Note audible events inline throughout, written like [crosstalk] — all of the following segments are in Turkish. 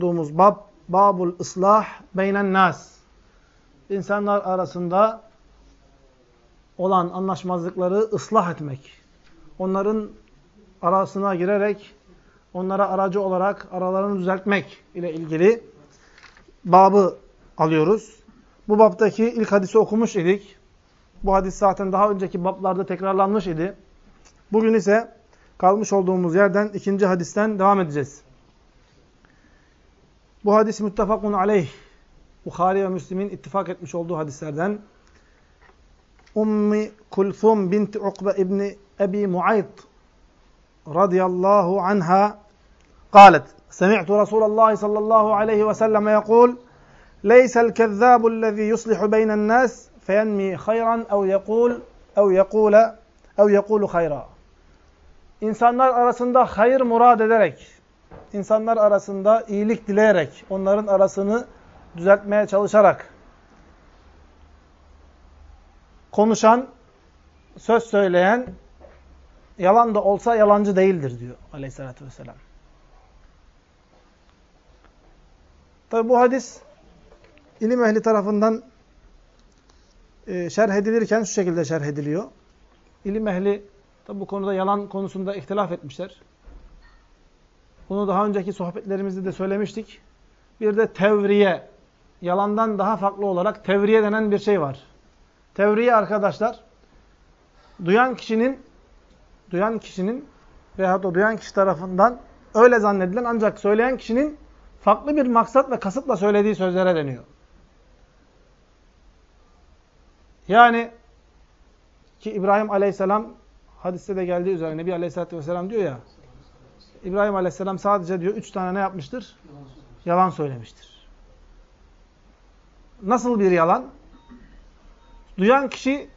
olduğumuz bab babul ıslah beynen nas. İnsanlar arasında olan anlaşmazlıkları ıslah etmek. Onların arasına girerek onlara aracı olarak aralarını düzeltmek ile ilgili babı alıyoruz. Bu babdaki ilk hadisi okumuş idik. Bu hadis zaten daha önceki bablarda tekrarlanmış idi. Bugün ise kalmış olduğumuz yerden ikinci hadisten devam edeceğiz. Bu hadis müttefakun aleyh. Bukhari ve Müslim'in ittifak etmiş olduğu hadislerden. Ummi Kulthum binti Ukbe İbni Ebi Muayt radıyallahu anha قالت سمعت رسول الله صلى الله عليه وسلم يقول ليس الكذاب الذي يصلح بين الناس فينمي خيرا أو يقول أو يقول أو يقول خيرا İnsanlar arasında hayır murad ederek insanlar arasında iyilik dileyerek, onların arasını düzeltmeye çalışarak konuşan, söz söyleyen, yalan da olsa yalancı değildir diyor aleyhissalatü vesselam. Tabi bu hadis ilim ehli tarafından e, şerh edilirken şu şekilde şerh ediliyor. İlim ehli tabi bu konuda yalan konusunda ihtilaf etmişler. Bunu daha önceki sohbetlerimizde de söylemiştik. Bir de tevriye, yalandan daha farklı olarak tevriye denen bir şey var. Tevriye arkadaşlar, duyan kişinin, duyan kişinin veyahut da duyan kişi tarafından öyle zannedilen ancak söyleyen kişinin farklı bir maksat ve kasıtla söylediği sözlere deniyor. Yani ki İbrahim aleyhisselam hadiste de geldiği üzere Nebi aleyhisselatü vesselam diyor ya İbrahim Aleyhisselam sadece diyor üç tane ne yapmıştır? Yalan söylemiştir. Nasıl bir yalan? Duyan kişi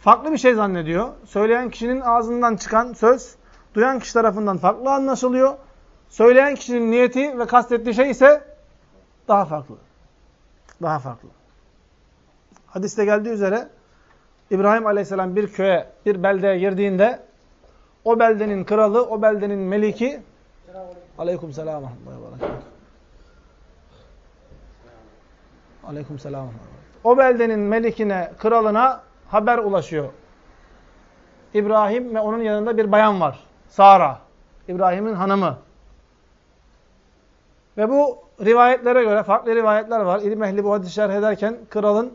farklı bir şey zannediyor. Söyleyen kişinin ağzından çıkan söz duyan kişi tarafından farklı anlaşılıyor. Söyleyen kişinin niyeti ve kastettiği şey ise daha farklı. Daha farklı. Hadiste geldiği üzere İbrahim Aleyhisselam bir köye, bir beldeye girdiğinde o beldenin kralı, o beldenin meliki Aleyküm selam. Aleyküm selam. O beldenin melikine, kralına haber ulaşıyor. İbrahim ve onun yanında bir bayan var. Sara. İbrahim'in hanımı. Ve bu rivayetlere göre farklı rivayetler var. İlim ehli bu hadis şerh ederken kralın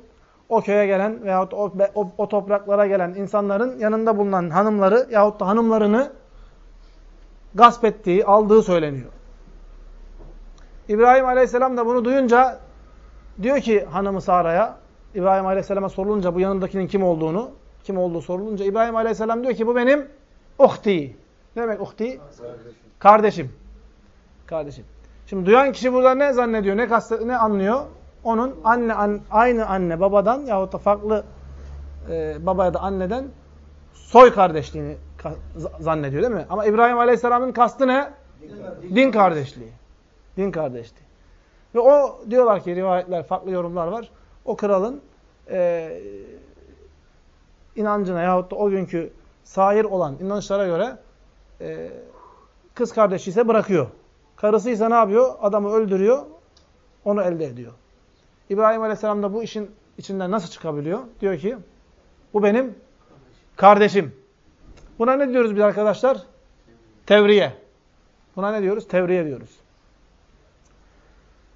o köye gelen veyahut o, o, o topraklara gelen insanların yanında bulunan hanımları yahut da hanımlarını gasp ettiği, aldığı söyleniyor. İbrahim Aleyhisselam da bunu duyunca diyor ki hanımı Sara'ya, İbrahim Aleyhisselam'a sorulunca bu yanındakinin kim olduğunu, kim olduğu sorulunca İbrahim Aleyhisselam diyor ki bu benim uhti. Ne demek uhti? Kardeşim. Kardeşim. Şimdi duyan kişi burada ne zannediyor, ne, kast ne anlıyor? Onun anne an, aynı anne babadan yahut da farklı e, baba ya da anneden soy kardeşliğini zannediyor değil mi? Ama İbrahim Aleyhisselam'ın kastı ne? Din, Din kardeşliği. Din kardeşliği. Ve o diyorlar ki rivayetler, farklı yorumlar var. O kralın e, inancına yahut da o günkü sahir olan inançlara göre e, kız kardeşi ise bırakıyor. Karısı ise ne yapıyor? Adamı öldürüyor, onu elde ediyor. İbrahim Aleyhisselam da bu işin içinden nasıl çıkabiliyor? Diyor ki, bu benim kardeşim. Buna ne diyoruz biz arkadaşlar? Tevriye. Buna ne diyoruz? Tevriye diyoruz.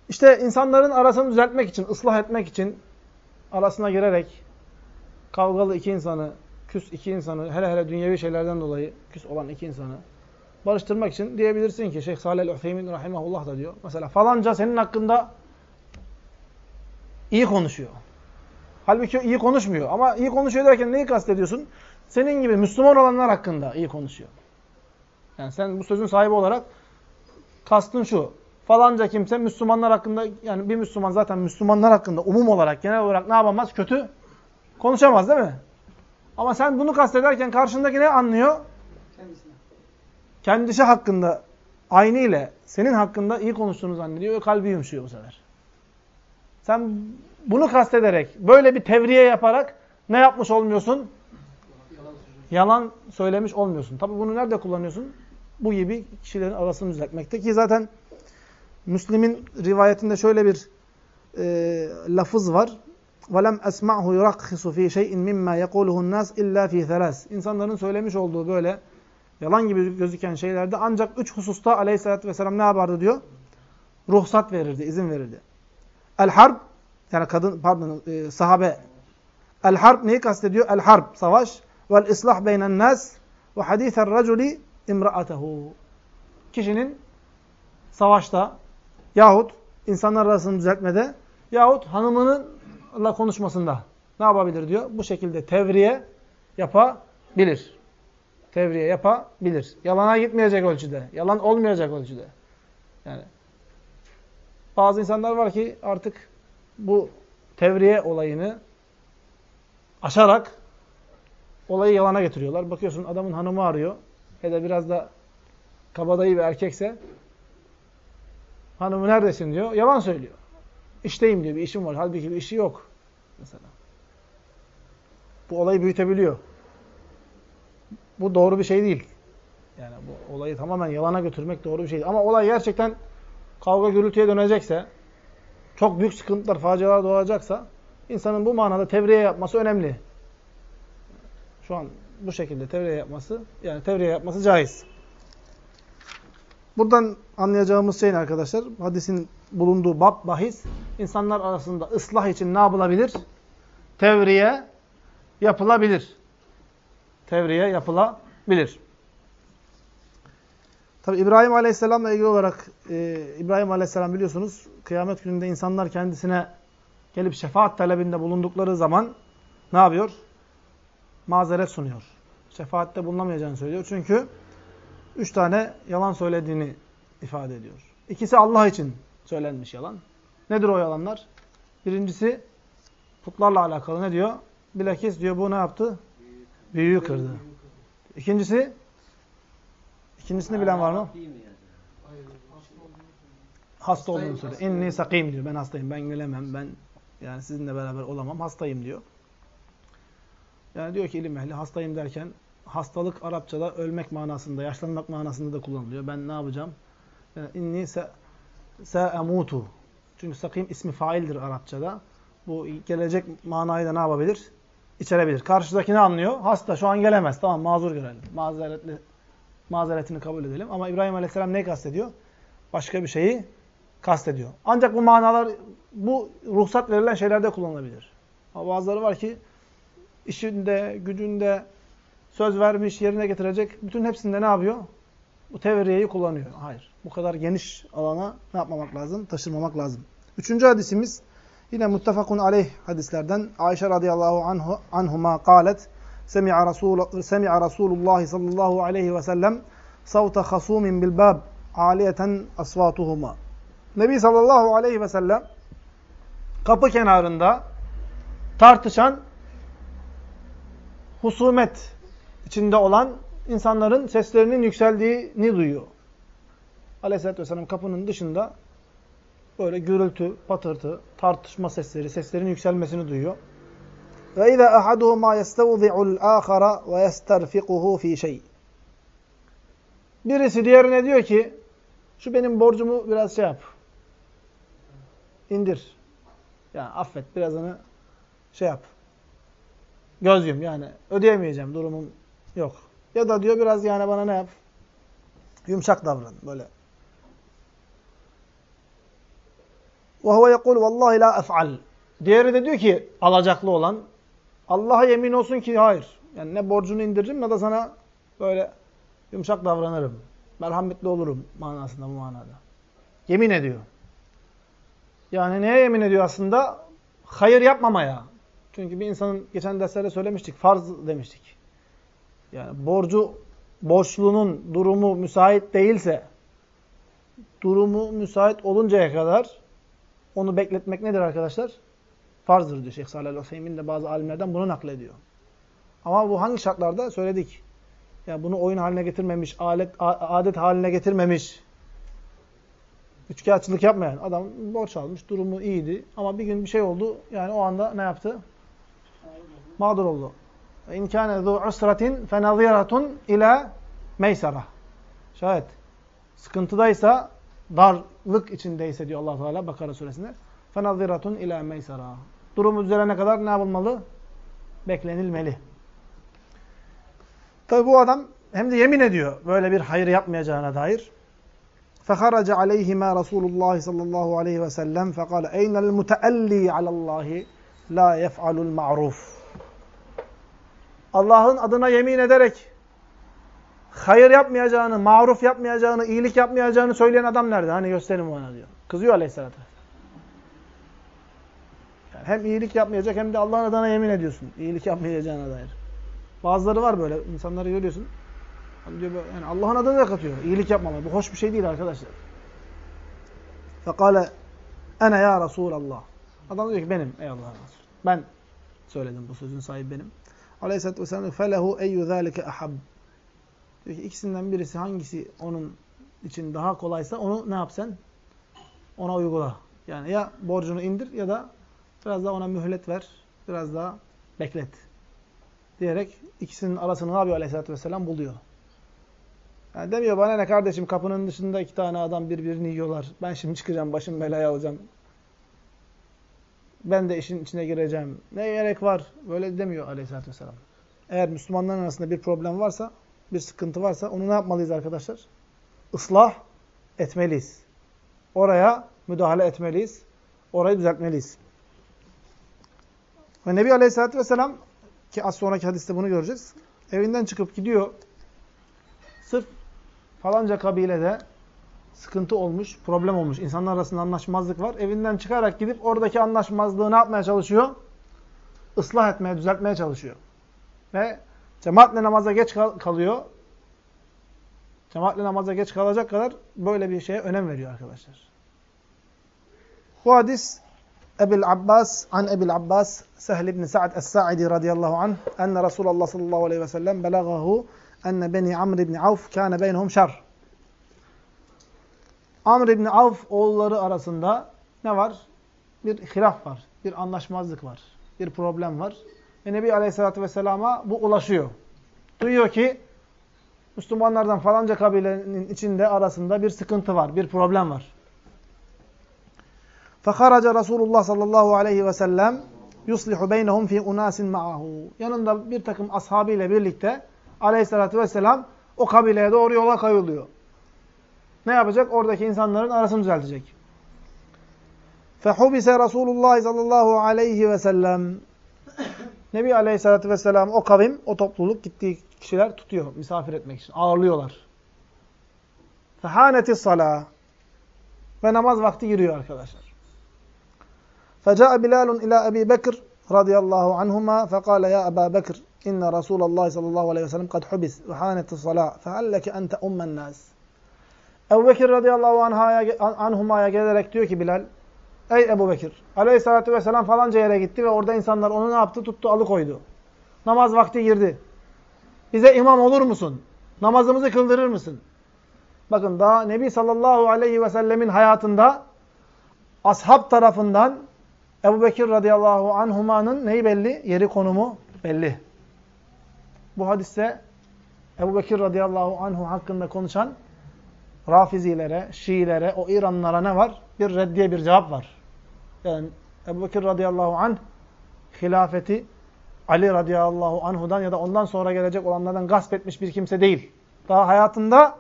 İşte insanların arasını düzeltmek için, ıslah etmek için arasına girerek kavgalı iki insanı, küs iki insanı, hele hele dünyevi şeylerden dolayı küs olan iki insanı barıştırmak için diyebilirsin ki Şeyh Salih el-Üfeymin rahimahullah da diyor. Mesela falanca senin hakkında iyi konuşuyor. Halbuki iyi konuşmuyor. Ama iyi konuşuyor derken neyi kastediyorsun? Senin gibi Müslüman olanlar hakkında iyi konuşuyor. Yani sen bu sözün sahibi olarak kastın şu. Falanca kimse Müslümanlar hakkında yani bir Müslüman zaten Müslümanlar hakkında umum olarak genel olarak ne yapamaz? Kötü konuşamaz değil mi? Ama sen bunu kastederken karşındaki ne anlıyor? Kendisine. Kendisi hakkında aynı ile senin hakkında iyi konuştuğunu zannediyor ve kalbi yumuşuyor bu sefer. Sen bunu kastederek, böyle bir tevriye yaparak ne yapmış olmuyorsun? Yalan söylemiş olmuyorsun. Tabi bunu nerede kullanıyorsun? Bu gibi kişilerin arasını düzeltmekte. Ki zaten Müslim'in rivayetinde şöyle bir e, lafız var. وَلَمْ أَسْمَعْهُ يُرَقِّصُ ف۪ي شَيْءٍ مِمَّا يَقُولُهُ النَّاسِ اِلَّا ف۪ي ثَلَاسٍ İnsanların söylemiş olduğu böyle yalan gibi gözüken şeylerde ancak üç hususta aleyhissalatü vesselam ne yapardı diyor? Ruhsat verirdi, izin verirdi. El-harb, yani kadın, pardon, e, sahabe. El-harb neyi kastediyor? El-harb, savaş. Vel-islah beynen nas ve hadîther raculi imra'atehu. Kişinin savaşta yahut insanlar arasını düzeltmede yahut hanımınınla konuşmasında ne yapabilir diyor? Bu şekilde tevriye yapabilir. Tevriye yapabilir. Yalana gitmeyecek ölçüde. Yalan olmayacak ölçüde. Yani bazı insanlar var ki artık bu tevriye olayını aşarak olayı yalana getiriyorlar. Bakıyorsun adamın hanımı arıyor. Ya da biraz da kabadayı bir erkekse hanımı neredesin diyor. Yalan söylüyor. İşteyim diyor. Bir işim var. Halbuki bir işi yok. Mesela. Bu olayı büyütebiliyor. Bu doğru bir şey değil. Yani bu olayı tamamen yalana götürmek doğru bir şey değil. Ama olay gerçekten kavga gürültüye dönecekse, çok büyük sıkıntılar, facialar doğacaksa insanın bu manada tevriye yapması önemli. Şu an bu şekilde tevriye yapması, yani tevriye yapması caiz. Buradan anlayacağımız şey ne arkadaşlar? Hadisin bulunduğu bab, bahis, insanlar arasında ıslah için ne yapılabilir? Tevriye yapılabilir. Tevriye yapılabilir. Tabi İbrahim Aleyhisselam'la ilgili olarak e, İbrahim Aleyhisselam biliyorsunuz kıyamet gününde insanlar kendisine gelip şefaat talebinde bulundukları zaman ne yapıyor? Mazeret sunuyor. Şefaatte bulunamayacağını söylüyor. Çünkü üç tane yalan söylediğini ifade ediyor. İkisi Allah için söylenmiş yalan. Nedir o yalanlar? Birincisi putlarla alakalı ne diyor? Bilakis diyor bu ne yaptı? Büyüyü kırdı. İkincisi İkincisini bilen var mı? Hasta olduğunu söylüyor. İnni sakim diyor. Ben hastayım. Ben gelemem. Ben yani sizinle beraber olamam. Hastayım diyor. Yani diyor ki ilim ehli hastayım derken hastalık Arapçada ölmek manasında, yaşlanmak manasında da kullanılıyor. Ben ne yapacağım? Yani inni se se'emutu. Çünkü sakim ismi faildir Arapçada. Bu gelecek manayı da ne yapabilir? İçerebilir. Karşıdaki ne anlıyor? Hasta şu an gelemez. Tamam mazur görelim. Mazeretli mazeretini kabul edelim. Ama İbrahim Aleyhisselam ne kastediyor? Başka bir şeyi kastediyor. Ancak bu manalar bu ruhsat verilen şeylerde kullanılabilir. Ama bazıları var ki işinde, gücünde söz vermiş, yerine getirecek. Bütün hepsinde ne yapıyor? Bu tevriyeyi kullanıyor. Hayır. Bu kadar geniş alana ne yapmamak lazım? Taşırmamak lazım. Üçüncü hadisimiz yine muttefakun aleyh hadislerden. Ayşe radıyallahu anhu, anhuma kalet semi'a Rasul semi'a Rasulullah sallallahu aleyhi ve sellem savta hasumin bil bab aliyeten asvatuhuma. Nebi sallallahu aleyhi ve sellem kapı kenarında tartışan husumet içinde olan insanların seslerinin yükseldiğini duyuyor. Aleyhisselatü Vesselam kapının dışında böyle gürültü, patırtı, tartışma sesleri, seslerin yükselmesini duyuyor. Ve izâ ahaduhumâ yestevzi'ul âkhara ve yesterfikuhu fî şey. Birisi diğerine diyor ki, şu benim borcumu biraz şey yap. İndir. Yani affet, birazını şey yap. Göz yum yani. Ödeyemeyeceğim, durumum yok. Ya da diyor biraz yani bana ne yap? Yumuşak davran böyle. Ve huve yekul vallahi la ef'al. Diğeri de diyor ki alacaklı olan Allah'a yemin olsun ki hayır. Yani ne borcunu indiririm ne de sana böyle yumuşak davranırım. Merhametli olurum manasında bu manada. Yemin ediyor. Yani neye yemin ediyor aslında? Hayır yapmamaya. Çünkü bir insanın geçen derslerde söylemiştik. Farz demiştik. Yani borcu, borçlunun durumu müsait değilse durumu müsait oluncaya kadar onu bekletmek nedir arkadaşlar? farzdır diyor Şeyh Salih Al-Hüseyin de bazı alimlerden bunu naklediyor. Ama bu hangi şartlarda? Söyledik. Yani bunu oyun haline getirmemiş, alet, adet haline getirmemiş, üçkağıtçılık yapmayan adam borç almış, durumu iyiydi ama bir gün bir şey oldu. Yani o anda ne yaptı? Mağdur oldu. İn kâne zû usratin fenazîratun ilâ meysara. Şayet sıkıntıdaysa, dar uzaklık içindeyse diyor allah Teala Bakara suresinde. فَنَظِرَةٌ ila meysara. durum üzerine kadar ne yapılmalı? Beklenilmeli. Tabi bu adam hem de yemin ediyor böyle bir hayır yapmayacağına dair. فَخَرَجَ عَلَيْهِمَا رَسُولُ اللّٰهِ صَلَى اللّٰهُ عَلَيْهِ وَسَلَّمْ فَقَالَ اَيْنَ الْمُتَأَلِّي عَلَى اللّٰهِ لَا يَفْعَلُ الْمَعْرُوفِ Allah'ın adına yemin ederek hayır yapmayacağını, maruf yapmayacağını, iyilik yapmayacağını söyleyen adam nerede? Hani gösterin bana diyor. Kızıyor aleyhissalatü hem iyilik yapmayacak hem de Allah'ın adına yemin ediyorsun. İyilik yapmayacağına dair. Bazıları var böyle. insanları görüyorsun. Hani diyor yani Allah'ın adını da katıyor. İyilik yapmamak. Bu hoş bir şey değil arkadaşlar. Fekale ene ya Resulallah. Adam diyor ki benim ey Allah'ın Resulü. Ben söyledim bu sözün sahibi benim. Aleyhisselatü vesselam felehu eyyü zâlike ahab. Diyor ki ikisinden birisi hangisi onun için daha kolaysa onu ne yapsan? Ona uygula. Yani ya borcunu indir ya da biraz daha ona mühlet ver. Biraz daha beklet. Diyerek ikisinin arasını ne yapıyor aleyhissalatü vesselam buluyor. Yani demiyor bana ne kardeşim kapının dışında iki tane adam birbirini yiyorlar. Ben şimdi çıkacağım başım belaya alacağım. Ben de işin içine gireceğim. Ne gerek var? Böyle demiyor aleyhissalatü vesselam. Eğer Müslümanların arasında bir problem varsa, bir sıkıntı varsa onu ne yapmalıyız arkadaşlar? Islah etmeliyiz. Oraya müdahale etmeliyiz. Orayı düzeltmeliyiz. Ve Nebi Aleyhisselatü Vesselam ki az sonraki hadiste bunu göreceğiz. Evinden çıkıp gidiyor. Sırf falanca kabilede sıkıntı olmuş, problem olmuş. İnsanlar arasında anlaşmazlık var. Evinden çıkarak gidip oradaki anlaşmazlığı ne yapmaya çalışıyor? Islah etmeye, düzeltmeye çalışıyor. Ve cemaatle namaza geç kal kalıyor. Cemaatle namaza geç kalacak kadar böyle bir şeye önem veriyor arkadaşlar. Bu hadis Ebil Abbas, an Ebil Abbas, Sehl ibn Sa'd es-Sa'idi radıyallahu anh, enne Resulullah sallallahu aleyhi ve sellem belagahu enne beni Amr ibn Avf kâne beynehum şer. Amr ibn Avf oğulları arasında ne var? Bir hilaf var, bir anlaşmazlık var, bir problem var. Ve Nebi Aleyhisselatü Vesselam'a bu ulaşıyor. Duyuyor ki Müslümanlardan falanca kabilenin içinde arasında bir sıkıntı var, bir problem var. Fakaraca Resulullah sallallahu aleyhi ve sellem yuslihu beynehum fi unasin ma'ahu. Yanında bir takım ashabıyla birlikte aleyhissalatü vesselam o kabileye doğru yola kayılıyor. Ne yapacak? Oradaki insanların arasını düzeltecek. Fehubise Resulullah sallallahu aleyhi ve sellem. Nebi aleyhissalatü vesselam o kavim, o topluluk gittiği kişiler tutuyor misafir etmek için. Ağırlıyorlar. Fehaneti salah. Ve namaz vakti giriyor arkadaşlar. فَجَاءَ بِلَالٌ إِلَى أَبِي بَكْرٍ رضي الله عنهما فقال يا أبا بكر إن رسول الله صلى الله عليه وسلم قد حبس وحانت الصلاة فهل لك أن تأم الناس Ebu Bekir radıyallahu anhuma'ya gelerek diyor ki Bilal, Ey Ebu Bekir, aleyhissalatü vesselam falanca yere gitti ve orada insanlar onu ne yaptı? Tuttu, alıkoydu. Namaz vakti girdi. Bize imam olur musun? Namazımızı kıldırır mısın? Bakın daha Nebi sallallahu aleyhi ve sellemin hayatında ashab tarafından Ebu Bekir radıyallahu anhumanın neyi belli? Yeri konumu belli. Bu hadiste Ebu Bekir radıyallahu anhu hakkında konuşan Rafizilere, Şiilere, o İranlılara ne var? Bir reddiye bir cevap var. Yani Ebu Bekir radıyallahu anh hilafeti Ali radıyallahu anhudan ya da ondan sonra gelecek olanlardan gasp etmiş bir kimse değil. Daha hayatında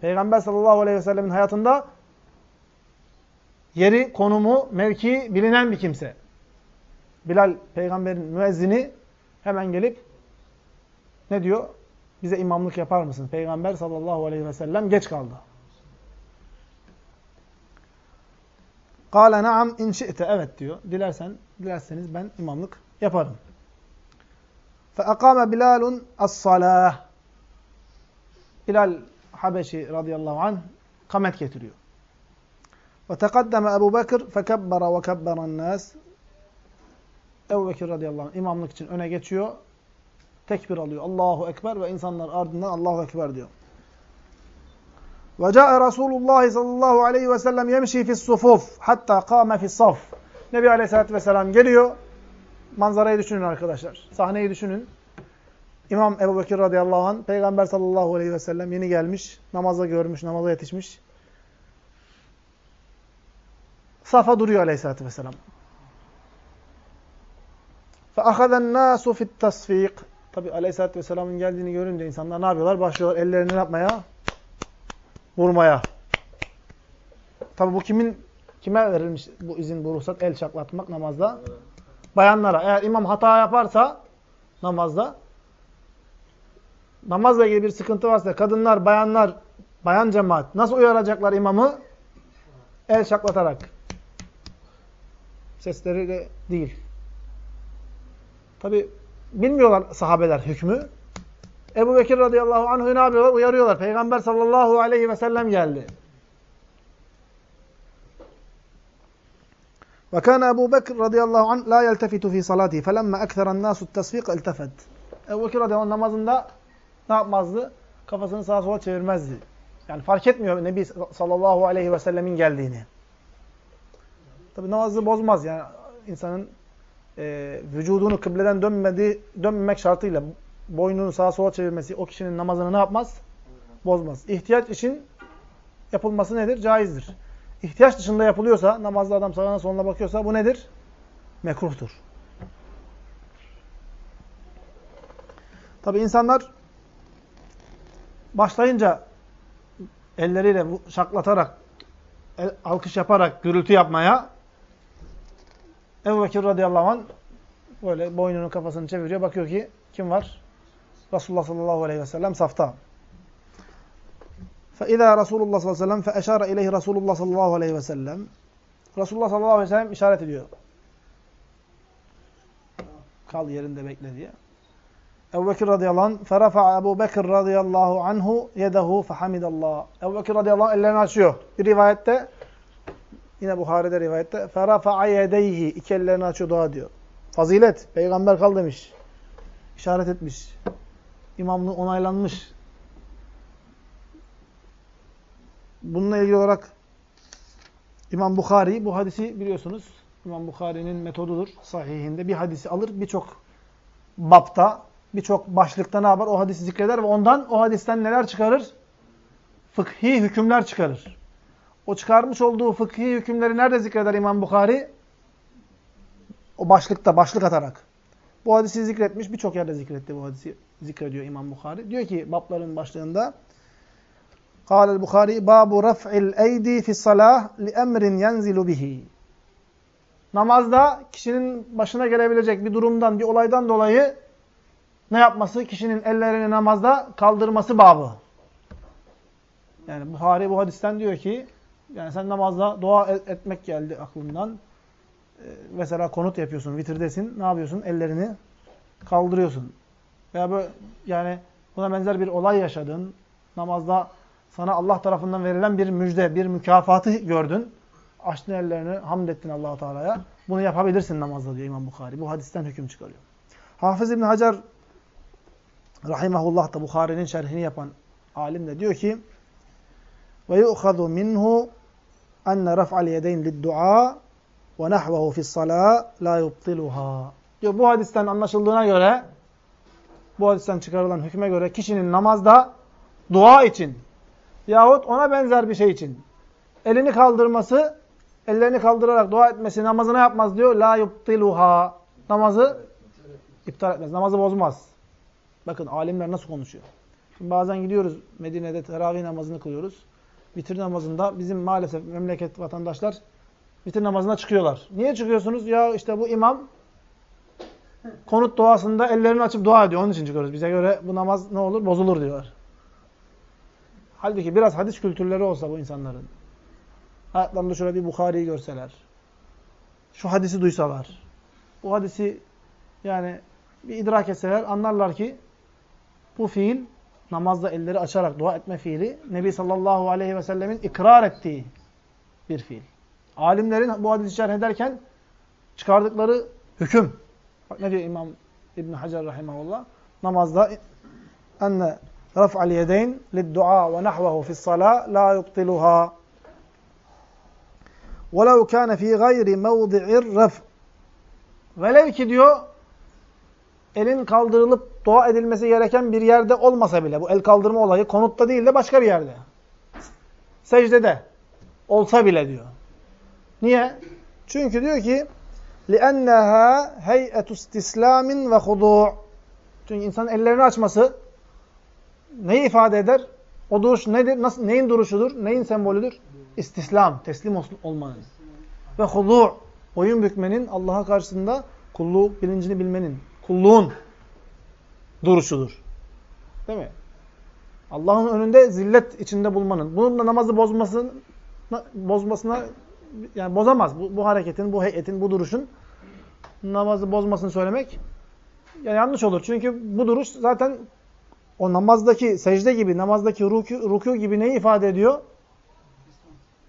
Peygamber sallallahu aleyhi ve sellemin hayatında yeri, konumu, mevki bilinen bir kimse. Bilal peygamberin müezzini hemen gelip ne diyor? Bize imamlık yapar mısın? Peygamber sallallahu aleyhi ve sellem geç kaldı. Kâle naam in şi'te. Evet diyor. Dilersen, dilerseniz ben imamlık yaparım. فَاَقَامَ بِلَالٌ الصَّلَاةِ Bilal Habeşi radıyallahu anh kamet getiriyor. وَتَقَدَّمَ Ebu Bekir فَكَبَّرَ وَكَبَّرَ النَّاسِ Ebu Bekir radıyallahu anh imamlık için öne geçiyor. Tekbir alıyor. Allahu Ekber ve insanlar ardından Allahu Ekber diyor. وَجَاءَ رَسُولُ اللّٰهِ sallallahu aleyhi ve sellem يَمْشِي فِي الصُّفُوفِ hatta قَامَ فِي الصَّفِ Nebi aleyhissalatü vesselam geliyor. Manzarayı düşünün arkadaşlar. Sahneyi düşünün. İmam Ebu Bekir radıyallahu anh, Peygamber sallallahu aleyhi ve sellem yeni gelmiş, namaza görmüş, namaza yetişmiş. safa duruyor aleyhissalatü vesselam. فَأَخَذَ النَّاسُ فِي التَّصْفِيقِ Tabi aleyhissalatü vesselamın geldiğini görünce insanlar ne yapıyorlar? Başlıyorlar ellerini yapmaya? Vurmaya. Tabi bu kimin kime verilmiş bu izin, bu ruhsat el çaklatmak namazda? Bayanlara. Eğer imam hata yaparsa namazda namazla ilgili bir sıkıntı varsa kadınlar, bayanlar, bayan cemaat nasıl uyaracaklar imamı? El şaklatarak. Sesleri de değil. Tabi bilmiyorlar sahabeler hükmü. Ebu Bekir radıyallahu anh'ı ne yapıyorlar? Uyarıyorlar. Peygamber sallallahu aleyhi ve sellem geldi. Ve kana Ebu Bekir radıyallahu anh la yeltefitu fi salati felemma ektheren nasu tesfik iltefet. Ebu Bekir radıyallahu anh namazında ne yapmazdı? Kafasını sağa sola çevirmezdi. Yani fark etmiyor Nebi sallallahu aleyhi ve sellemin geldiğini. Tabi namazı bozmaz yani insanın e, vücudunu kıbleden dönmedi, dönmemek şartıyla boynunu sağa sola çevirmesi o kişinin namazını ne yapmaz? Bozmaz. İhtiyaç için yapılması nedir? Caizdir. İhtiyaç dışında yapılıyorsa, namazda adam sağına soluna bakıyorsa bu nedir? Mekruhtur. Tabi insanlar başlayınca elleriyle şaklatarak, alkış yaparak, gürültü yapmaya Ebu Bekir radıyallahu anh böyle boynunu kafasını çeviriyor. Bakıyor ki kim var? Resulullah sallallahu aleyhi ve sellem safta. فَاِذَا رَسُولُ اللّٰهِ sallallahu aleyhi ve sellem فَاَشَارَ اِلَيْهِ رَسُولُ اللّٰهِ sallallahu aleyhi ve sellem Resulullah sallallahu aleyhi ve sellem işaret ediyor. Kal yerinde bekle diye. Ebu Bekir radıyallahu anh فَرَفَعَ Ebu Bekir radıyallahu anhu yedehu فَحَمِدَ اللّٰهِ Ebu Bekir radıyallahu anh ellerini açıyor. Bir rivayette Yine Buhari'de rivayette ferafa'a yedeyhi iki ellerini açıyor dua diyor. Fazilet. Peygamber kal demiş. İşaret etmiş. İmamlığı onaylanmış. Bununla ilgili olarak İmam Bukhari, bu hadisi biliyorsunuz İmam Bukhari'nin metodudur sahihinde. Bir hadisi alır, birçok bapta, birçok başlıkta ne yapar? O hadisi zikreder ve ondan, o hadisten neler çıkarır? Fıkhi hükümler çıkarır. O çıkarmış olduğu fıkhi hükümleri nerede zikreder İmam Bukhari? O başlıkta, başlık atarak. Bu hadisi zikretmiş, birçok yerde zikretti bu hadisi zikrediyor İmam Bukhari. Diyor ki babların başlığında قال البخاري babu raf'il eydi fi salah li emrin yenzilu bihi. Namazda kişinin başına gelebilecek bir durumdan, bir olaydan dolayı ne yapması? Kişinin ellerini namazda kaldırması babı. Yani Buhari bu hadisten diyor ki yani sen namazda dua etmek geldi aklından. Ee, mesela konut yapıyorsun, vitirdesin. Ne yapıyorsun? Ellerini kaldırıyorsun. Veya böyle yani buna benzer bir olay yaşadın. Namazda sana Allah tarafından verilen bir müjde, bir mükafatı gördün. Açtın ellerini, hamd ettin allah Teala'ya. Bunu yapabilirsin namazda diyor İmam Bukhari. Bu hadisten hüküm çıkarıyor. Hafız İbni Hacer Rahimahullah da Bukhari'nin şerhini yapan alim de diyor ki ve yu'khadu minhu enne raf'al yedeyn lid-du'a ve nahvehu fi's-salâ la yubtiluha. Diyor bu hadisten anlaşıldığına göre bu hadisten çıkarılan hükme göre kişinin namazda dua için yahut ona benzer bir şey için elini kaldırması, ellerini kaldırarak dua etmesi namazına yapmaz diyor. La yubtiluha. Namazı iptal etmez. Namazı bozmaz. Bakın alimler nasıl konuşuyor. Şimdi bazen gidiyoruz Medine'de teravih namazını kılıyoruz vitir namazında bizim maalesef memleket vatandaşlar vitir namazına çıkıyorlar. Niye çıkıyorsunuz? Ya işte bu imam konut duasında ellerini açıp dua ediyor. Onun için çıkıyoruz. Bize göre bu namaz ne olur? Bozulur diyorlar. Halbuki biraz hadis kültürleri olsa bu insanların. Hayatlarında şöyle bir Bukhari'yi görseler. Şu hadisi duysalar. Bu hadisi yani bir idrak etseler anlarlar ki bu fiil namazda elleri açarak dua etme fiili Nebi sallallahu aleyhi ve sellemin ikrar ettiği bir fiil. Alimlerin bu hadisi şerh ederken çıkardıkları hüküm. Bak ne diyor İmam İbn Hacer rahimehullah? Namazda enne raf'al yedeyn lid-du'a ve nahvehu fi's-salâ la yubtiluha. وَلَوْ كَانَ ف۪ي غَيْرِ مَوْضِعِ الرَّفْءِ Velev ki diyor elin kaldırılıp dua edilmesi gereken bir yerde olmasa bile bu el kaldırma olayı konutta değil de başka bir yerde. Secdede olsa bile diyor. Niye? Çünkü diyor ki لِأَنَّهَا هَيْئَةُ اسْتِسْلَامٍ وَخُضُوعٍ Çünkü insanın ellerini açması neyi ifade eder? O duruş nedir? Nasıl, neyin duruşudur? Neyin sembolüdür? İstislam, teslim olmanın. Ve hulu, boyun bükmenin Allah'a karşısında kulluk bilincini bilmenin, kulluğun duruşudur. Değil mi? Allah'ın önünde zillet içinde bulmanın. Bunun da namazı bozmasın, bozmasına yani bozamaz. Bu, bu hareketin, bu heyetin, bu duruşun namazı bozmasını söylemek yani yanlış olur. Çünkü bu duruş zaten o namazdaki secde gibi, namazdaki ruku, ruku gibi neyi ifade ediyor?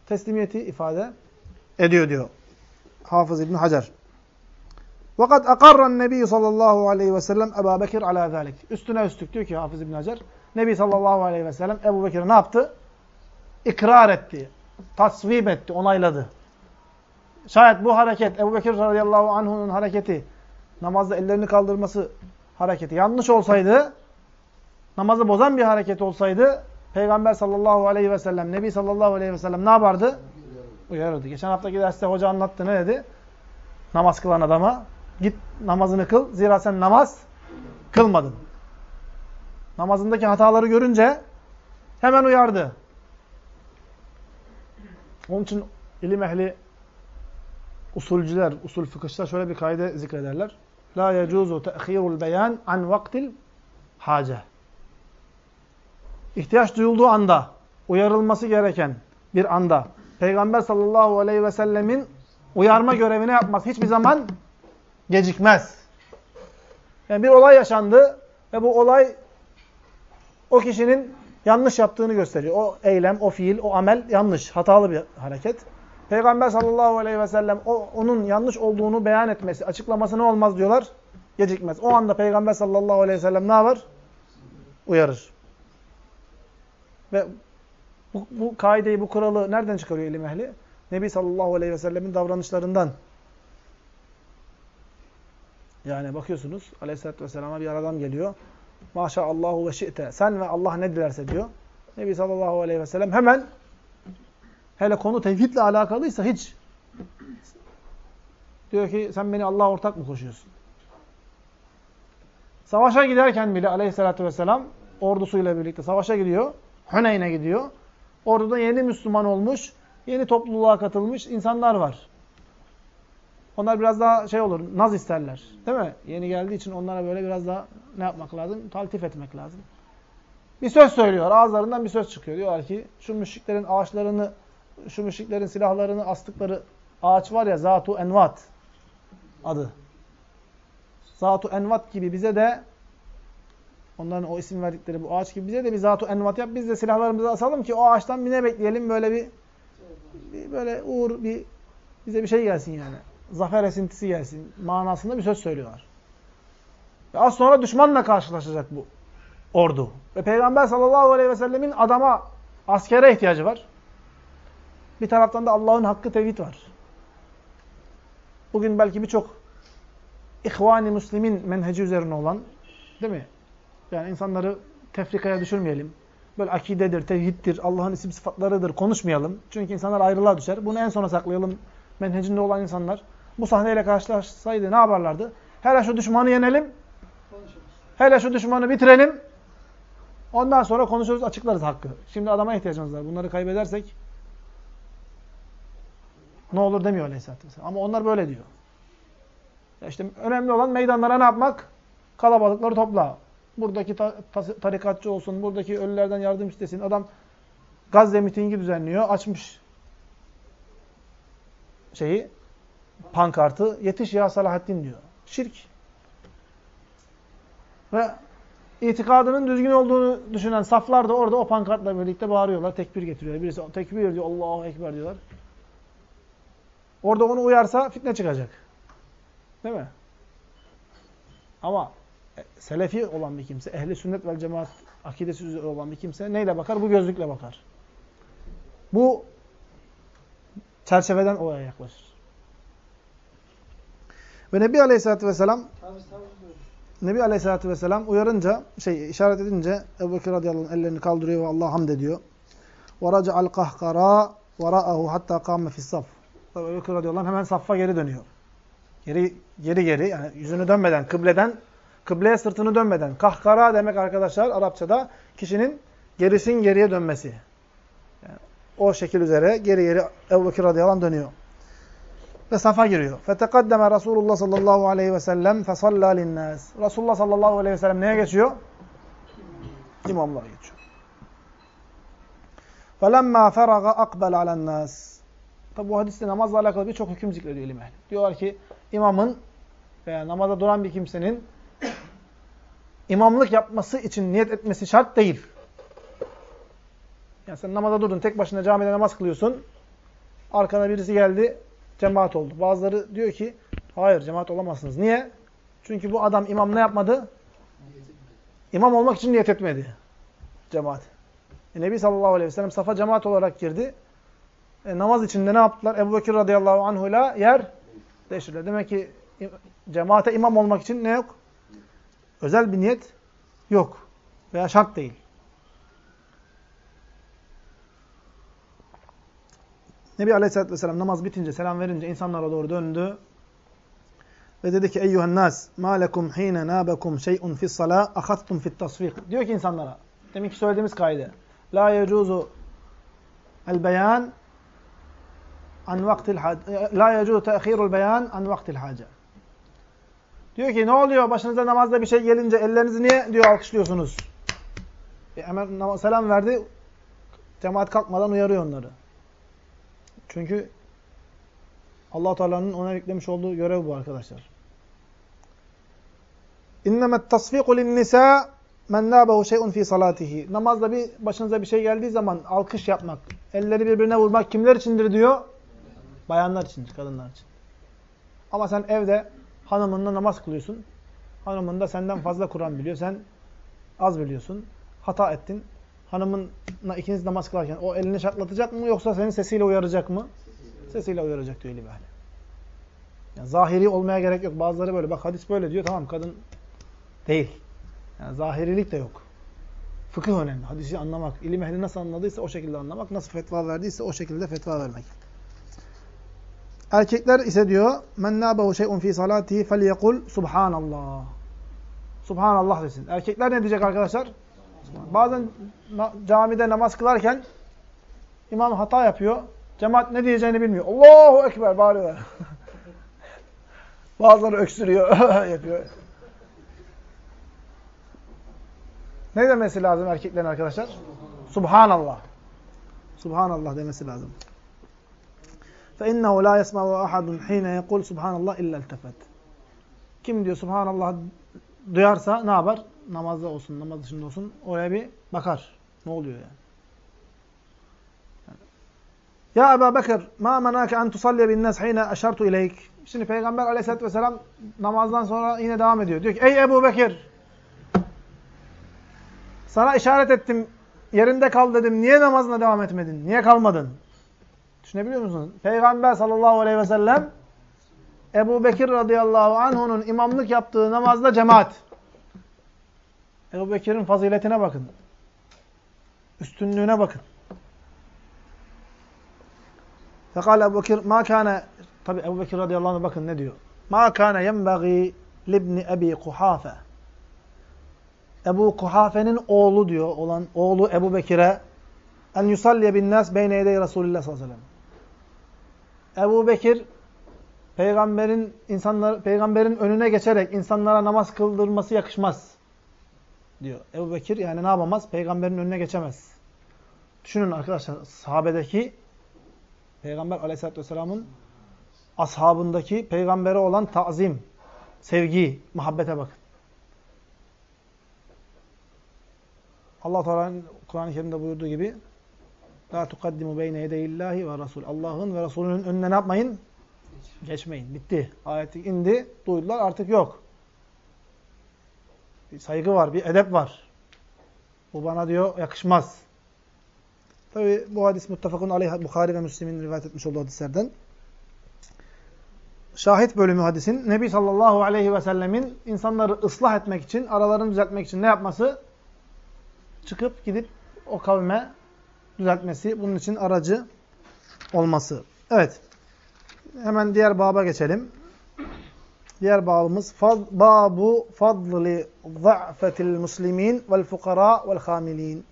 Teslimiyeti ifade ediyor diyor. Hafız İbn Hacer. Fakat akarran Nebi sallallahu aleyhi ve sellem Ebu Bekir ala zalik. Üstüne üstlük diyor ki Hafız İbn Hacer. Nebi sallallahu aleyhi ve sellem Ebu Bekir'e ne yaptı? İkrar etti. Tasvip etti, onayladı. Şayet bu hareket, Ebu Bekir radıyallahu anh'unun hareketi, namazda ellerini kaldırması hareketi yanlış olsaydı, namazı bozan bir hareket olsaydı, Peygamber sallallahu aleyhi ve sellem, Nebi sallallahu aleyhi ve sellem ne yapardı? Uyarırdı. Geçen haftaki derste hoca anlattı ne dedi? Namaz kılan adama, git namazını kıl, zira sen namaz kılmadın. Namazındaki hataları görünce hemen uyardı. Onun için ilim ehli usulcüler, usul fıkıhçılar şöyle bir kaide zikrederler. La yecuzu te'khirul beyan an vaktil hace. İhtiyaç duyulduğu anda, uyarılması gereken bir anda Peygamber sallallahu aleyhi ve sellemin uyarma görevini yapmaz. Hiçbir zaman gecikmez. Yani bir olay yaşandı ve bu olay o kişinin yanlış yaptığını gösteriyor. O eylem, o fiil, o amel yanlış, hatalı bir hareket. Peygamber sallallahu aleyhi ve sellem o, onun yanlış olduğunu beyan etmesi, açıklaması ne olmaz diyorlar? Gecikmez. O anda Peygamber sallallahu aleyhi ve sellem ne yapar? Uyarır. Ve bu, bu kaideyi, bu kuralı nereden çıkarıyor ilim ehli? Nebi sallallahu aleyhi ve sellemin davranışlarından. Yani bakıyorsunuz aleyhissalatü vesselam'a bir adam geliyor. Maşaallahu ve şi'te. Sen ve Allah ne dilerse diyor. Nebi sallallahu aleyhi ve sellem hemen hele konu tevhidle alakalıysa hiç diyor ki sen beni Allah'a ortak mı koşuyorsun? Savaşa giderken bile aleyhissalatü vesselam ordusuyla birlikte savaşa gidiyor. Hüneyn'e gidiyor. Orada yeni Müslüman olmuş, yeni topluluğa katılmış insanlar var. Onlar biraz daha şey olur, naz isterler. Değil mi? Yeni geldiği için onlara böyle biraz daha ne yapmak lazım? Taltif etmek lazım. Bir söz söylüyor. Ağızlarından bir söz çıkıyor. Diyorlar ki şu müşriklerin ağaçlarını, şu müşriklerin silahlarını astıkları ağaç var ya Zatu Envat adı. Zatu Envat gibi bize de onların o isim verdikleri bu ağaç gibi bize de bir Zatu Envat yap. Biz de silahlarımızı asalım ki o ağaçtan bir ne bekleyelim böyle bir, bir böyle uğur bir bize bir şey gelsin yani zafer esintisi gelsin manasında bir söz söylüyorlar. Ve az sonra düşmanla karşılaşacak bu ordu. Ve Peygamber sallallahu aleyhi ve sellemin adama, askere ihtiyacı var. Bir taraftan da Allah'ın hakkı tevhid var. Bugün belki birçok ihvan-ı müslimin menheci üzerine olan, değil mi? Yani insanları tefrikaya düşürmeyelim. Böyle akidedir, tevhiddir, Allah'ın isim sıfatlarıdır konuşmayalım. Çünkü insanlar ayrılığa düşer. Bunu en sona saklayalım. Menhecinde olan insanlar bu sahneyle karşılaşsaydı ne yaparlardı? Hele şu düşmanı yenelim. Hele şu düşmanı bitirelim. Ondan sonra konuşuruz, açıklarız hakkı. Şimdi adama ihtiyacımız var. Bunları kaybedersek ne olur demiyor Aleyhisselatü Vesselam. Ama onlar böyle diyor. Ya işte önemli olan meydanlara ne yapmak? Kalabalıkları topla. Buradaki ta tarikatçı olsun, buradaki ölülerden yardım istesin. Adam Gazze mitingi düzenliyor. Açmış şeyi, pankartı yetiş ya Salahaddin diyor. Şirk. Ve itikadının düzgün olduğunu düşünen saflar da orada o pankartla birlikte bağırıyorlar, tekbir getiriyorlar. Birisi tekbir diyor, Allahu Ekber diyorlar. Orada onu uyarsa fitne çıkacak. Değil mi? Ama e, selefi olan bir kimse, ehli sünnet vel cemaat akidesi üzere olan bir kimse neyle bakar? Bu gözlükle bakar. Bu çerçeveden olaya yaklaşır. Ve Nebi Aleyhisselatü Vesselam Nebi Aleyhisselatü Vesselam uyarınca, şey işaret edince Ebu Bekir radıyallahu anh ellerini kaldırıyor ve Allah'a hamd ediyor. وَرَجَعَ الْقَهْقَرَى وَرَأَهُ hatta kâme فِي الصَّفْ Tabi Ebu Bekir radıyallahu anh hemen saffa geri dönüyor. Geri geri geri yani yüzünü dönmeden, kıbleden, kıbleye sırtını dönmeden. Kahkara demek arkadaşlar Arapçada kişinin gerisin geriye dönmesi. Yani o şekil üzere geri geri Ebu Bekir radıyallahu anh dönüyor. Ve safa giriyor. فَتَقَدَّمَ Resulullah sallallahu aleyhi ve sellem فَصَلَّى لِلنَّاسِ Resulullah sallallahu aleyhi ve sellem neye geçiyor? İmamlığa geçiyor. فَلَمَّا فَرَغَ أَقْبَلَ عَلَى النَّاسِ Tabi bu hadiste namazla alakalı birçok hüküm zikrediyor ilim ehli. Diyorlar ki imamın veya namaza duran bir kimsenin imamlık yapması için niyet etmesi şart değil. Yani sen namaza durdun, tek başına camide namaz kılıyorsun. Arkana birisi geldi, cemaat oldu. Bazıları diyor ki, hayır cemaat olamazsınız. Niye? Çünkü bu adam imam ne yapmadı? İmam olmak için niyet etmedi. Cemaat. E, Nebi sallallahu aleyhi ve sellem safa cemaat olarak girdi. E, namaz içinde ne yaptılar? Ebu Bekir radıyallahu anhuyla yer değiştirdiler. Demek ki cemaate imam olmak için ne yok? Özel bir niyet yok. Veya şart değil. Nebi Aleyhisselatü Vesselam namaz bitince, selam verince insanlara doğru döndü. Ve dedi ki eyyühen nas ma lekum hine nabekum şey'un fis salah ahattum fit tasfik. Diyor ki insanlara. Demin ki söylediğimiz kaide. La yecuzu el beyan an vaktil la yecuzu te'khirul beyan an vaktil hace. Diyor ki ne oluyor başınıza namazda bir şey gelince ellerinizi niye diyor alkışlıyorsunuz? E, hemen selam verdi. Cemaat kalkmadan uyarıyor onları. Çünkü Allah Teala'nın ona yüklemiş olduğu görev bu arkadaşlar. İnnemet tasfiku lin-nisa men nabehu şey'un fi salatihi. Namazda bir başınıza bir şey geldiği zaman alkış yapmak, elleri birbirine vurmak kimler içindir diyor? Bayanlar içindir, kadınlar için. Ama sen evde hanımınla namaz kılıyorsun. Hanımın da senden fazla Kur'an biliyor. Sen az biliyorsun. Hata ettin. Hanımınla ikiniz namaz kılarken o elini şaklatacak mı yoksa senin sesiyle uyaracak mı? Sesiyle uyaracak diyor ilim ehli. Yani zahiri olmaya gerek yok. Bazıları böyle bak hadis böyle diyor tamam kadın değil. Yani zahirilik de yok. Fıkıh önemli. Hadisi anlamak. İlim ehli nasıl anladıysa o şekilde anlamak. Nasıl fetva verdiyse o şekilde fetva vermek. Erkekler ise diyor men nabehu şey'un fi salatihi felyekul subhanallah. Subhanallah desin. Erkekler ne diyecek arkadaşlar? Bazen camide namaz kılarken imam hata yapıyor. Cemaat ne diyeceğini bilmiyor. Allahu Ekber bağırıyorlar. [laughs] Bazıları öksürüyor, [laughs] yapıyor. Ne demesi lazım erkeklerin arkadaşlar? Subhanallah. Subhanallah demesi lazım. فَاِنَّهُ لَا يَسْمَعُ أَحَدٌ حِينَ يَقُولُ Subhanallah illa التفت. Kim diyor Subhanallah duyarsa ne yapar? Namazda olsun, namaz dışında olsun. Oraya bir bakar. Ne oluyor yani? Ya Ebu Bekir, ma menake en tusalliye bin nas hine eşartu ileyk. Şimdi Peygamber aleyhissalatü vesselam namazdan sonra yine devam ediyor. Diyor ki, ey Ebu Bekir, sana işaret ettim, yerinde kal dedim. Niye namazına devam etmedin? Niye kalmadın? Düşünebiliyor musunuz? Peygamber sallallahu aleyhi ve sellem Ebu Bekir radıyallahu anh'unun imamlık yaptığı namazda cemaat. Ebu Bekir'in faziletine bakın. Üstünlüğüne bakın. Fekal Ebu Bekir ma kâne tabi Ebu Bekir radıyallahu anh bakın ne diyor. Ma kâne yenbagî libni Ebi Kuhafe. Ebu Kuhafe'nin oğlu diyor olan oğlu Ebu Bekir'e en yusalliye bin nas beyne yedey Resulullah sallallahu aleyhi ve sellem. Ebu Bekir peygamberin insanlar peygamberin önüne geçerek insanlara namaz kıldırması yakışmaz diyor. Ebu Bekir yani ne yapamaz? Peygamberin önüne geçemez. Düşünün arkadaşlar sahabedeki Peygamber aleyhissalatü vesselamın ashabındaki peygambere olan tazim, sevgi, muhabbete bakın. Allah Teala'nın Kur'an-ı Kerim'de buyurduğu gibi La tukaddimu beyne yedeyillahi ve Rasul. Allah'ın ve Resulünün önüne ne yapmayın? Geçmeyin. Bitti. Ayet indi. Duydular. Artık yok. Bir saygı var. Bir edep var. Bu bana diyor yakışmaz. Tabi bu hadis muttafakun aleyh Bukhari ve Müslim'in rivayet etmiş olduğu hadislerden. Şahit bölümü hadisin Nebi sallallahu aleyhi ve sellemin insanları ıslah etmek için, aralarını düzeltmek için ne yapması? Çıkıp gidip o kavme düzeltmesi, bunun için aracı olması. Evet. hemen diğer baba geçelim. Diğer babımız babu fadli za'fetil muslimin vel fukara vel hamilin.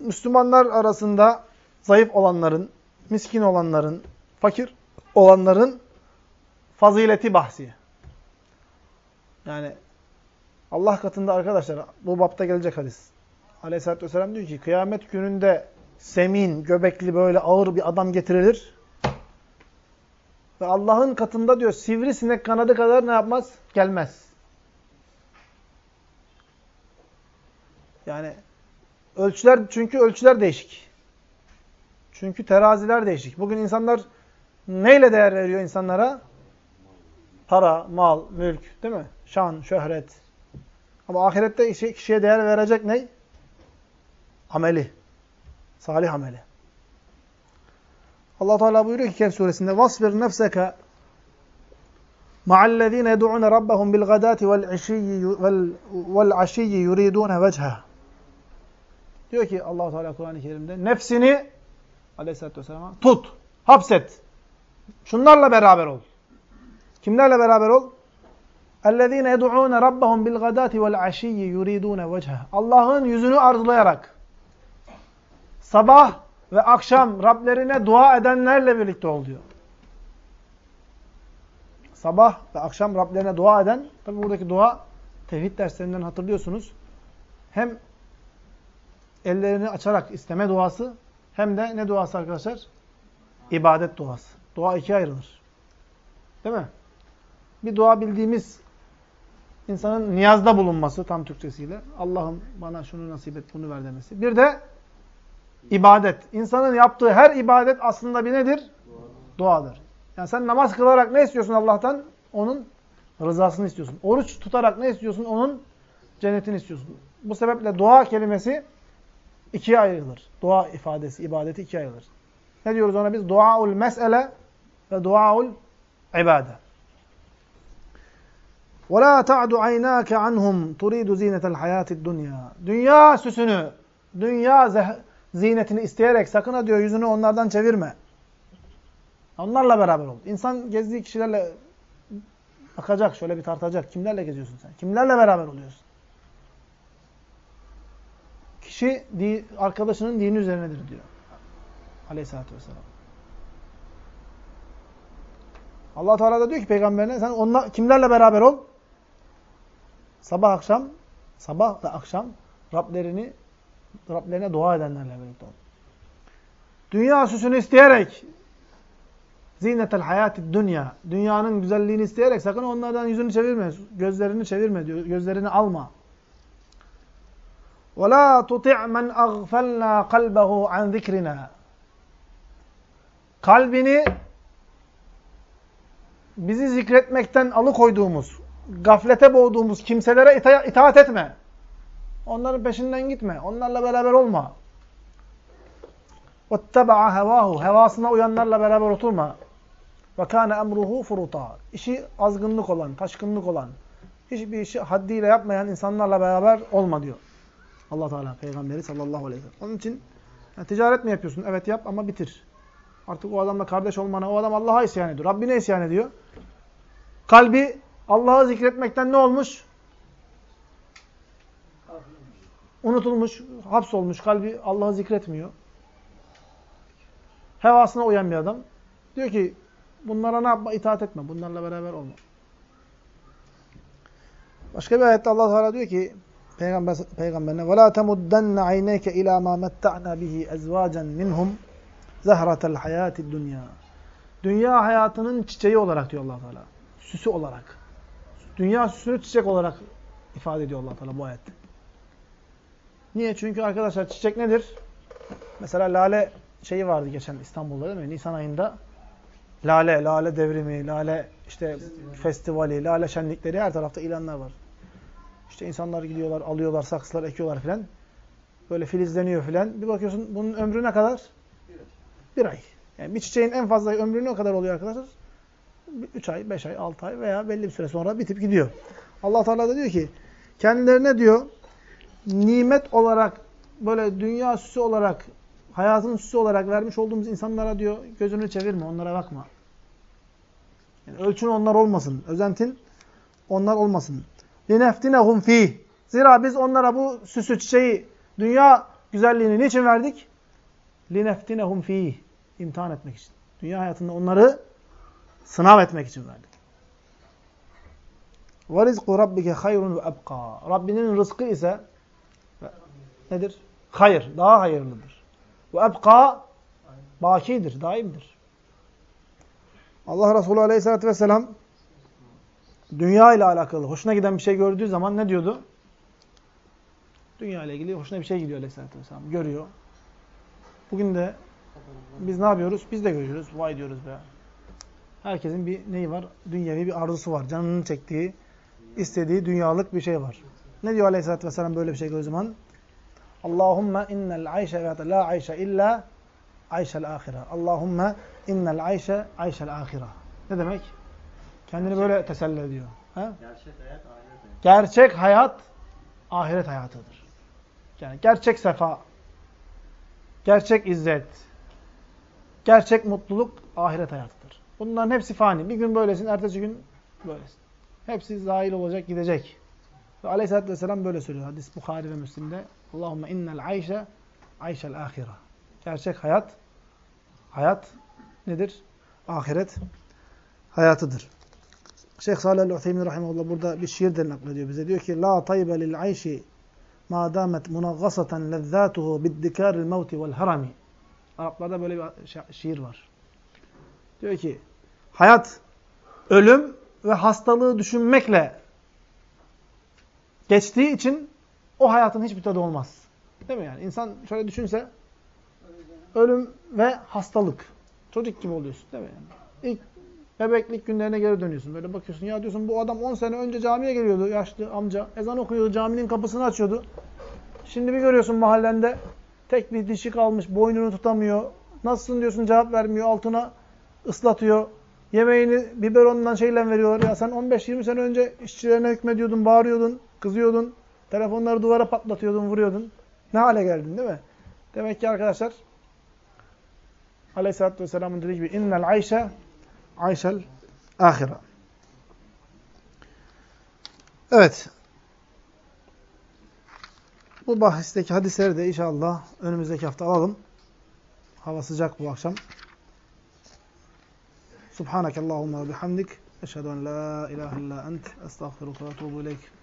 Müslümanlar arasında zayıf olanların, miskin olanların, fakir olanların fazileti bahsi. Yani Allah katında arkadaşlar bu bapta gelecek hadis. Aleyhisselatü Vesselam diyor ki kıyamet gününde semin, göbekli böyle ağır bir adam getirilir. Ve Allah'ın katında diyor sivrisinek kanadı kadar ne yapmaz? Gelmez. Yani ölçüler çünkü ölçüler değişik. Çünkü teraziler değişik. Bugün insanlar neyle değer veriyor insanlara? Para, mal, mülk, değil mi? Şan, şöhret. Ama ahirette kişiye değer verecek ne? Ameli. Salih ameli. Allah Teala buyuruyor ki Kehf suresinde "Vasbir nefseke ma'allezine yed'un rabbahum bil gadati vel ashiyyi vel vel ashiyyi yuridun vechha." Diyor ki Allah Teala Kur'an-ı Kerim'de nefsini Aleyhisselatü Vesselam'a tut, hapset. Şunlarla beraber ol. Kimlerle beraber ol? اَلَّذ۪ينَ يَدُعُونَ رَبَّهُمْ بِالْغَدَاتِ وَالْعَشِيِّ يُرِيدُونَ وَجْهَهِ Allah'ın yüzünü arzulayarak sabah ve akşam Rablerine dua edenlerle birlikte ol diyor. Sabah ve akşam Rablerine dua eden, tabi buradaki dua tevhid derslerinden hatırlıyorsunuz. Hem ellerini açarak isteme duası hem de ne duası arkadaşlar? İbadet duası. Dua ikiye ayrılır. Değil mi? Bir dua bildiğimiz insanın niyazda bulunması tam Türkçesiyle. Allah'ım bana şunu nasip et, bunu ver demesi. Bir de ibadet. İnsanın yaptığı her ibadet aslında bir nedir? Duadır. Yani sen namaz kılarak ne istiyorsun Allah'tan? Onun rızasını istiyorsun. Oruç tutarak ne istiyorsun? Onun cennetini istiyorsun. Bu sebeple dua kelimesi ikiye ayrılır. Dua ifadesi, ibadeti ikiye ayrılır. Ne diyoruz ona biz? Duaul mesele ve duaul ibade. وَلَا تَعْدُ عَيْنَاكَ عَنْهُمْ تُرِيدُ زِينَةَ الْحَيَاةِ الدُّنْيَا Dünya süsünü, dünya zinetini isteyerek sakın ha diyor yüzünü onlardan çevirme. Onlarla beraber ol. İnsan gezdiği kişilerle bakacak, şöyle bir tartacak. Kimlerle geziyorsun sen? Kimlerle beraber oluyorsun? Kişi arkadaşının dini üzerinedir diyor. Aleyhisselatü vesselam. Allah Teala da diyor ki peygamberine sen onla, kimlerle beraber ol? Sabah akşam, sabah ve akşam Rablerini Rablerine dua edenlerle birlikte ol. Dünya süsünü isteyerek zinetel hayati dünya. Dünyanın güzelliğini isteyerek sakın onlardan yüzünü çevirme, gözlerini çevirme diyor. Gözlerini alma. وَلَا تُطِعْ مَنْ أَغْفَلْنَا قَلْبَهُ عَنْ ذِكْرِنَا Kalbini bizi zikretmekten alıkoyduğumuz, gaflete boğduğumuz kimselere ita itaat etme. Onların peşinden gitme. Onlarla beraber olma. وَاتَّبَعَ هَوَاهُ Hevasına uyanlarla beraber oturma. وَكَانَ اَمْرُهُ فُرُطًا İşi azgınlık olan, taşkınlık olan, hiçbir işi haddiyle yapmayan insanlarla beraber olma diyor. allah Teala Peygamberi sallallahu aleyhi ve sellem. Onun için yani ticaret mi yapıyorsun? Evet yap ama bitir. Artık o adamla kardeş olmana, o adam Allah'a isyan ediyor. Rabbine isyan ediyor. Kalbi Allah'ı zikretmekten ne olmuş? Unutulmuş, hapsolmuş. Kalbi Allah'ı zikretmiyor. Hevasına uyan bir adam. Diyor ki bunlara ne yapma? İtaat etme. Bunlarla beraber olma. Başka bir ayette Allah Teala diyor ki Peygamber peygamberine "Ve la temuddanna ayneke ila ma metta'na bihi ezvacan minhum zahratel hayatid dunya." Dünya hayatının çiçeği olarak diyor Allah Teala. Süsü olarak. Dünya süsünü çiçek olarak ifade ediyor Allah Teala bu ayette. Niye? Çünkü arkadaşlar çiçek nedir? Mesela lale şeyi vardı geçen İstanbul'da değil mi? Nisan ayında lale, lale devrimi, lale işte festivali, lale şenlikleri her tarafta ilanlar var. İşte insanlar gidiyorlar, alıyorlar, saksılar ekiyorlar filan. Böyle filizleniyor filan. Bir bakıyorsun bunun ömrü ne kadar? Bir ay. Yani bir çiçeğin en fazla ömrü ne kadar oluyor arkadaşlar? 3 ay, 5 ay, 6 ay veya belli bir süre sonra bitip gidiyor. Allah Teala da diyor ki kendilerine diyor nimet olarak böyle dünya süsü olarak hayatın süsü olarak vermiş olduğumuz insanlara diyor gözünü çevirme, onlara bakma. Yani ölçün onlar olmasın. Özentin onlar olmasın. لِنَفْتِنَهُمْ ف۪يهِ Zira biz onlara bu süsü, çiçeği, dünya güzelliğini niçin verdik? لِنَفْتِنَهُمْ ف۪يهِ İmtihan etmek için. Dünya hayatında onları sınav etmek için verdik. وَرِزْقُ رَبِّكَ خَيْرٌ وَأَبْقَى Rabbinin rızkı ise nedir? Hayır, daha hayırlıdır. Ve ebka bakidir, daimdir. Allah Resulü Aleyhisselatü Vesselam dünya ile alakalı hoşuna giden bir şey gördüğü zaman ne diyordu? Dünya ile ilgili hoşuna bir şey gidiyor Aleyhisselatü Vesselam. Görüyor. Bugün de biz ne yapıyoruz? Biz de görüyoruz. Vay diyoruz be. Herkesin bir neyi var? Dünyevi bir arzusu var. Canının çektiği, istediği dünyalık bir şey var. Ne diyor Aleyhisselatü Vesselam böyle bir şey gördüğü zaman? Allahümme innel ayşe ve la ayşe illa ayşel ahire. Allahümme innel ayşe ayşel ahire. Ne demek? Kendini böyle teselli ediyor. Ha? Gerçek hayat ahiret. Gerçek hayat ahiret hayatıdır. Yani gerçek sefa, gerçek izzet, gerçek mutluluk ahiret hayatıdır. Bunların hepsi fani. Bir gün böylesin, ertesi gün böylesin. Hepsi zahil olacak, gidecek. Ve aleyhissalatü vesselam böyle söylüyor. Hadis Bukhari ve Müslim'de. Allahümme innel ayşe ayşel ahire. Gerçek hayat, hayat nedir? Ahiret hayatıdır. Şeyh Salih el-Uthaymin rahimehullah burada bir şiir de naklediyor bize. Diyor ki la taybe lil ayşi ma damet munaggasatan lezzatuhu biddikaril mevti vel harami. Araplarda böyle bir şi- şiir var. Diyor ki hayat ölüm ve hastalığı düşünmekle geçtiği için o hayatın hiçbir tadı olmaz. Değil mi yani? İnsan şöyle düşünse ölüm ve hastalık. Çocuk gibi oluyorsun değil mi yani? İlk bebeklik günlerine geri dönüyorsun. Böyle bakıyorsun ya diyorsun bu adam 10 sene önce camiye geliyordu yaşlı amca. Ezan okuyordu, caminin kapısını açıyordu. Şimdi bir görüyorsun mahallende tek bir dişi kalmış, boynunu tutamıyor. Nasılsın diyorsun cevap vermiyor, altına ıslatıyor. Yemeğini biberondan şeyle veriyorlar. Ya sen 15-20 sene önce işçilerine hükmediyordun, bağırıyordun, kızıyordun. Telefonları duvara patlatıyordun, vuruyordun. Ne hale geldin değil mi? Demek ki arkadaşlar Aleyhisselatü Vesselam'ın dediği gibi innel ayşe ayşel ahire. Evet. Bu bahisteki hadisleri de inşallah önümüzdeki hafta alalım. Hava sıcak bu akşam. Subhanakallahumma bihamdik. Eşhedü en la ilahe illa ent. Estağfiruka ve etûbü ileyk.